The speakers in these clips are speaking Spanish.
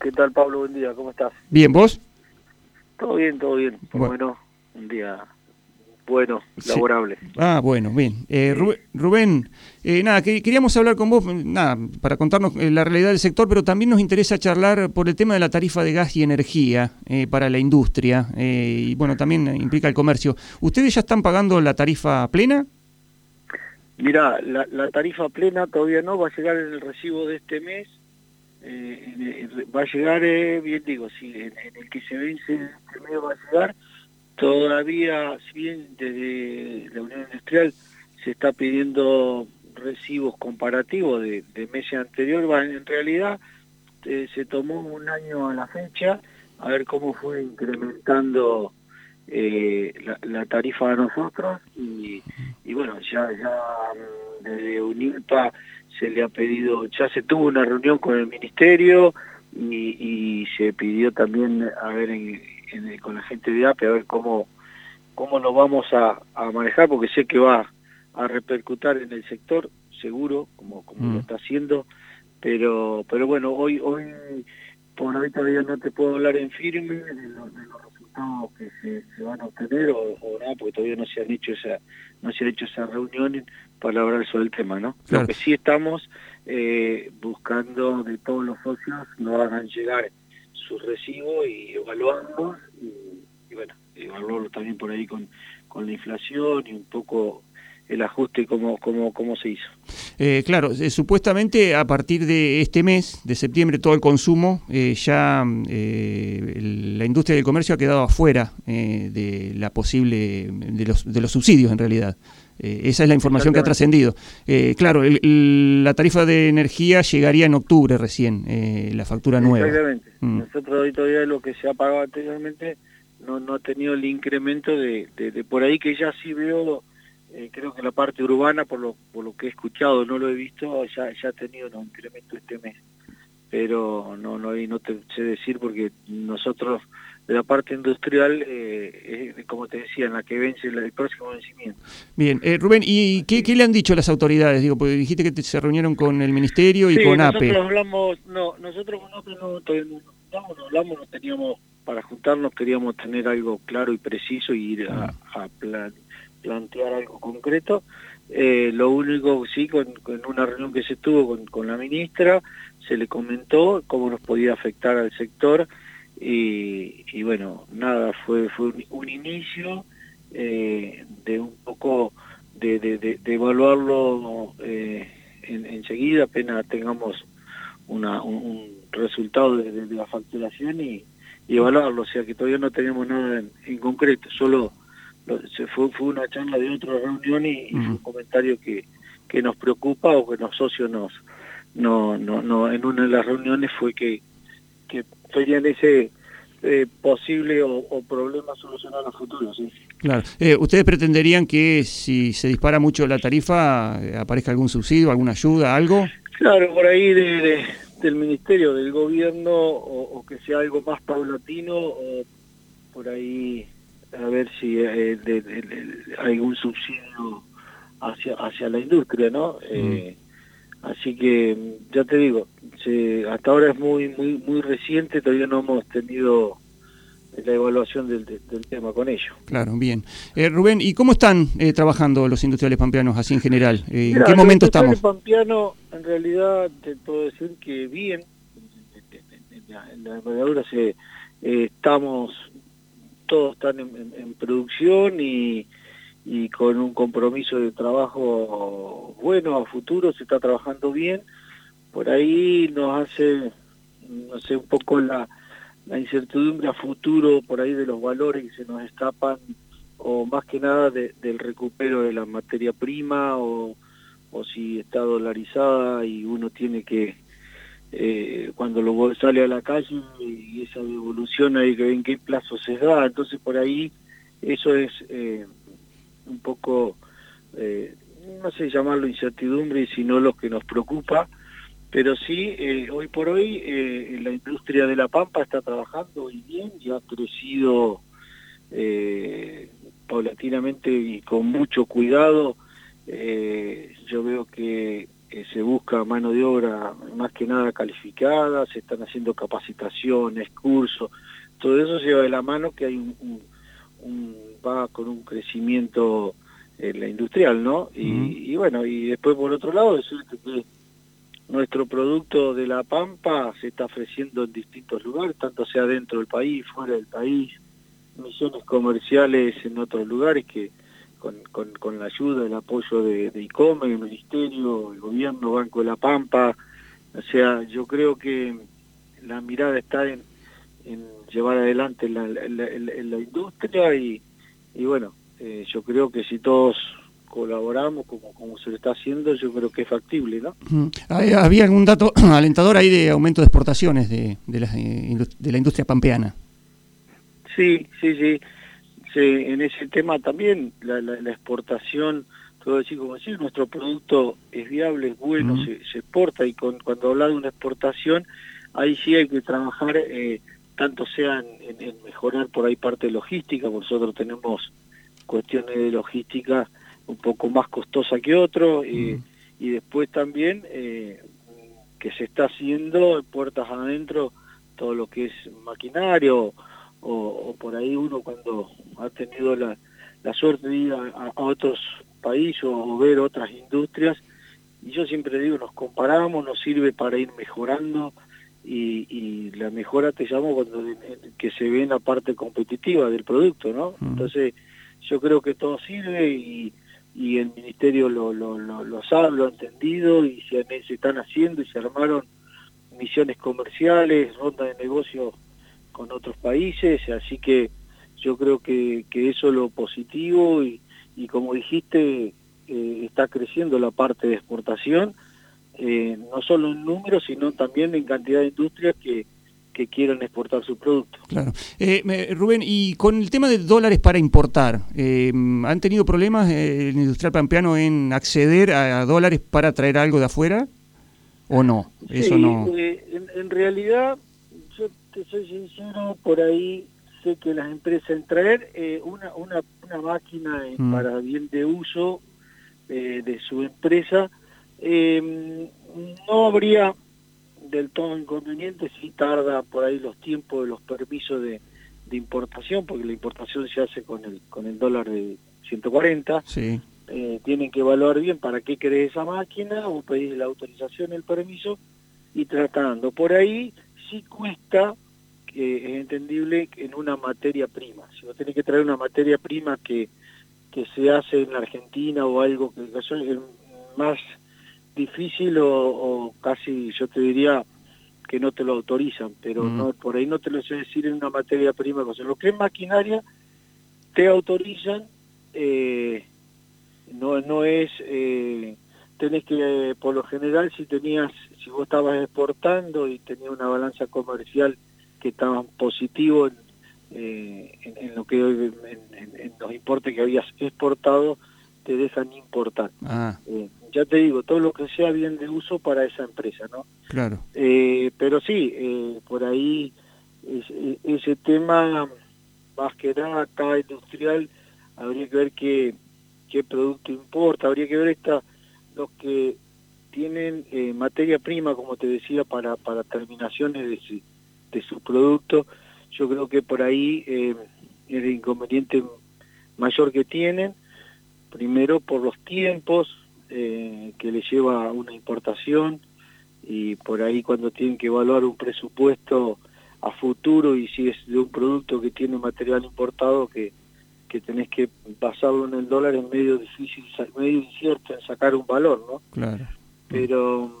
¿Qué tal, Pablo? Buen día, ¿cómo estás? Bien, ¿vos? Todo bien, todo bien. Bueno. Bueno, un día bueno, laborable. Ah, bueno, bien. Eh, Rubén, Rubén, eh, nada, que- queríamos hablar con vos, nada, para contarnos eh, la realidad del sector, pero también nos interesa charlar por el tema de la tarifa de gas y energía eh, para la industria, eh, y bueno, también implica el comercio. ¿Ustedes ya están pagando la tarifa plena? Mira, la, la tarifa plena todavía no, va a llegar en el recibo de este mes. Eh, va a llegar, eh, bien digo, sí, en, el que se vence este mes va a llegar. Todavía, si bien desde la Unión Industrial se está pidiendo recibos comparativos de, de meses anteriores, en realidad eh, se tomó un año a la fecha a ver cómo fue incrementando eh, la, la tarifa a nosotros y, bueno, ya, ya desde UNILPA se le ha pedido, ya se tuvo una reunión con el ministerio y, y se pidió también a ver en- en- con la gente de APE a ver cómo, cómo lo vamos a, a manejar porque sé que va a repercutir en el sector seguro como, como Mm. lo está haciendo pero pero bueno hoy hoy por hoy todavía no te puedo hablar en firme de, lo- de los resultados que se, se van a obtener o, o nada porque todavía no se han hecho esa no se han hecho esas reuniones para hablar sobre el tema no Claro. lo que sí estamos eh, buscando de todos los socios nos hagan llegar sus recibos y evaluarlos y, y bueno evaluarlo también por ahí con con la inflación y un poco el ajuste como como cómo se hizo Eh, claro, eh, supuestamente a partir de este mes, de septiembre, todo el consumo, eh, ya eh, el- la industria del comercio ha quedado afuera eh, de la posible, de los, de los subsidios en realidad. Esa es la información que ha trascendido. Eh, claro, el- el- la tarifa de energía llegaría en octubre recién, eh, la factura nueva. Exactamente. Mm. Nosotros hoy todavía lo que se ha pagado anteriormente no, no ha tenido el incremento de, de, de por ahí que ya sí veo, eh, creo que la parte urbana, por lo, por lo que he escuchado, no lo he visto, ya, ya ha tenido un incremento este mes. Pero no, no, no te sé decir porque nosotros de la parte industrial, eh, como te decía, en la que vence el, el próximo vencimiento. Bien, eh, Rubén, ¿y qué, qué le han dicho las autoridades? Digo, porque dijiste que te- se reunieron con el ministerio y Sí, con nosotros APE. hablamos, no, nosotros con APE no, todavía no hablamos, no hablamos, no teníamos, para juntarnos queríamos tener algo claro y preciso y ir a, a plan- plantear algo concreto. Eh, lo único, sí, con, una reunión que se tuvo con, con la ministra, se le comentó cómo nos podía afectar al sector y, y bueno, nada, fue, fue un, un inicio eh, de un poco de, de, evaluarlo eh, en- enseguida, apenas tengamos una, un, resultado de, la facturación y, y evaluarlo, o sea que todavía no tenemos nada en, en concreto, solo lo- se fue, fue una charla de otra reunión y, y fue un comentario que, que nos preocupa o que los socios nos no, no, no en una de las reuniones fue que, que verían ese eh, posible o, o problema solucionar a futuro, ¿sí? Claro. Eh, ¿Ustedes pretenderían que si se dispara mucho la tarifa eh, aparezca algún subsidio, alguna ayuda, algo? Claro, por ahí de, de- del ministerio, del gobierno, o, o que sea algo más paulatino, o por ahí a ver si eh, de- de- de- hay algún subsidio hacia hacia la industria, ¿no? Eh, así que ya te digo, se- hasta ahora es muy muy muy reciente, todavía no hemos tenido la evaluación del, del- tema con ellos. Claro, bien. Eh, Rubén, ¿y cómo están eh, trabajando los industriales pampeanos así en general? Eh, ¿En qué los momento estamos? Pampeano, en realidad te puedo decir que bien, en la, en la envergadura se, eh, estamos, todos están en, en- producción y, y con un compromiso de trabajo bueno a futuro, se está trabajando bien. Por ahí nos hace, no sé, un poco la, incertidumbre a futuro por ahí de los valores que se nos escapan o más que nada de- del recupero de la materia prima o si está dolarizada y uno tiene que eh, cuando lo sale a la calle y esa devolución hay que ver en qué plazo se da entonces por ahí eso es eh, un poco eh, no sé llamarlo incertidumbre sino lo que nos preocupa pero sí, eh, hoy por hoy eh, la industria de la pampa está trabajando y bien y ha crecido eh, paulatinamente y con mucho cuidado. Yo veo que eh, se busca mano de obra más que nada calificada, se están haciendo capacitaciones, cursos, todo eso lleva de la mano que hay un, va con un crecimiento en la industrial, ¿no? Y, bueno, y después por otro lado decirte que nuestro producto de La Pampa se está ofreciendo en distintos lugares, tanto sea dentro del país, fuera del país, misiones comerciales en otros lugares que con, con, la ayuda, el apoyo de, de ICOME, el Ministerio, el Gobierno, Banco de la Pampa, o sea, yo creo que la mirada está en, en llevar adelante la, la, industria y, y bueno, eh, yo creo que si todos colaboramos como, como se lo está haciendo, yo creo que es factible, ¿no? ¿Había algún dato alentador ahí de aumento de exportaciones de, de, la, eh, de la industria pampeana? Sí, sí, sí. Sí en ese tema también la, la, exportación, todo decir como decir, nuestro producto es viable, es bueno, se, se, exporta y con, cuando habla de una exportación, ahí sí hay que trabajar, eh, tanto sea en, en, mejorar por ahí parte logística, nosotros tenemos cuestiones de logística un poco más costosa que otro y después también eh, que se está haciendo puertas adentro todo lo que es maquinario o, por ahí uno cuando ha tenido la, la suerte de ir a, otros países o ver otras industrias y yo siempre digo nos comparamos nos sirve para ir mejorando y, y la mejora te llamo cuando que se ve en la parte competitiva del producto no entonces yo creo que todo sirve y, y el ministerio lo, lo, lo, sabe, lo ha entendido y se, se, están haciendo y se armaron misiones comerciales, rondas de negocios con otros países, así que yo creo que, que eso es lo positivo y, y como dijiste, eh, está creciendo la parte de exportación, eh, no solo en números, sino también en cantidad de industrias que, que quieran exportar su producto. Claro. Eh, Rubén, y con el tema de dólares para importar, eh, ¿han tenido problemas el industrial pampeano en acceder a, dólares para traer algo de afuera? ¿O no? Eso no. Eh, en, realidad, yo te soy sincero, por ahí sé que las empresas en traer una, una, una máquina mm. para bien de uso de su empresa, no habría del todo inconveniente, si tarda por ahí los tiempos de los permisos de, importación, porque la importación se hace con el, con el dólar de 140. Sí. Eh, tienen que evaluar bien para qué querés esa máquina o pedir la autorización, el permiso y tratando. Por ahí sí cuesta, que es entendible, en una materia prima. Si vos tenés que traer una materia prima que, que se hace en la Argentina o algo que es más difícil o, casi yo te diría que no te lo autorizan, pero mm. no por ahí no te lo sé decir en una materia prima. Cosa. Lo que es maquinaria te autorizan, eh, no, no es, eh, tenés que, por lo general, si tenías, si vos estabas exportando y tenías una balanza comercial que estaba positivo en, eh, en, lo que en, los importes que habías exportado, te dejan importar. Ah. Eh, ya te digo, todo lo que sea bien de uso para esa empresa, ¿no? Claro. Eh, pero sí, eh, por ahí e, ese tema, más que nada acá industrial, habría que ver qué, qué producto importa, habría que ver esta, los que tienen eh, materia prima, como te decía, para, para terminaciones de su, de su producto, yo creo que por ahí es el inconveniente mayor que tienen, primero por los tiempos, eh, que le lleva una importación y por ahí cuando tienen que evaluar un presupuesto a futuro y si es de un producto que tiene material importado que, que tenés que basarlo en el dólar es medio difícil, medio incierto en sacar un valor, ¿no? Claro. Pero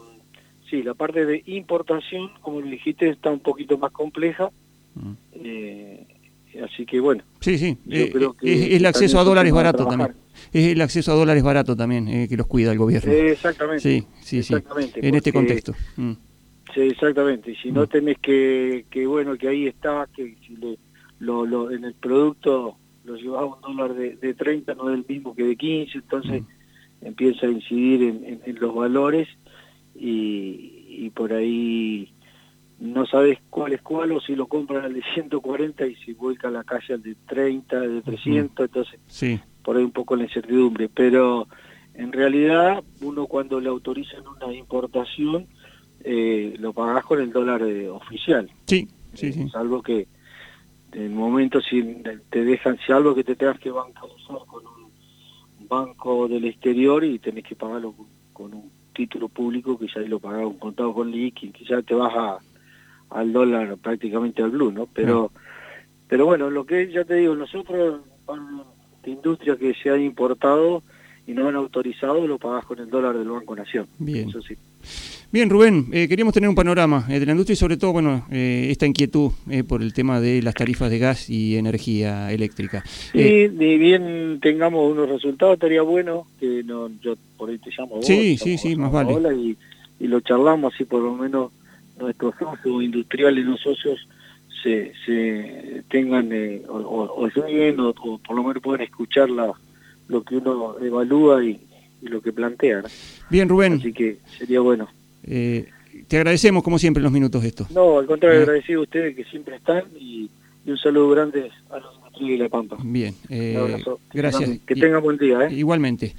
sí, la parte de importación, como le dijiste, está un poquito más compleja. Mm. Eh, así que bueno. Sí, sí, eh, es el acceso a dólares barato también es el acceso a dólares barato también eh, que los cuida el gobierno. exactamente. Sí, sí, sí. En este contexto. Mm. Sí, exactamente. Si no mm. tenés que, que, bueno, que ahí está, que si lo, lo, en el producto lo llevaba un dólar de, de 30, no es el mismo que de 15, entonces mm. empieza a incidir en, en, los valores y, y por ahí no sabes cuál es cuál o si lo compran al de 140 y si vuelca a la calle al de 30, de 300, entonces sí por ahí un poco la incertidumbre, pero en realidad uno cuando le autorizan una importación eh, lo pagás con el dólar eh, oficial. Sí, sí, sí. Salvo que en el momento si te dejan, si algo que te tengas que bancarizar con un banco del exterior y tenés que pagarlo con, un título público que ya lo pagás un contado con liqui, que ya te baja al dólar prácticamente al blue, ¿no? Pero, pero bueno, lo que ya te digo, nosotros, de industria que se ha importado y no han autorizado, lo pagás con el dólar del Banco Nación. Bien. Eso sí. Bien, Rubén, eh, queríamos tener un panorama eh, de la industria y sobre todo, bueno, eh, esta inquietud por el tema de las tarifas de gas y energía eléctrica. Sí, ni bien tengamos unos resultados, estaría bueno que no, yo por ahí te llamo vos, Sí, sí, sí, más vale. Y, y, lo charlamos así por lo menos nuestros socios industriales, los socios se, se tengan o, o, o, o, por lo menos puedan escuchar la, lo que uno evalúa y, lo que plantea. Bien, Rubén. Así que sería bueno. Eh, te agradecemos como siempre los minutos estos. No, al contrario, eh. agradecido a ustedes que siempre están y, un saludo grande a los de La Pampa. Bien, eh, gracias. Que tengan buen día. Igualmente.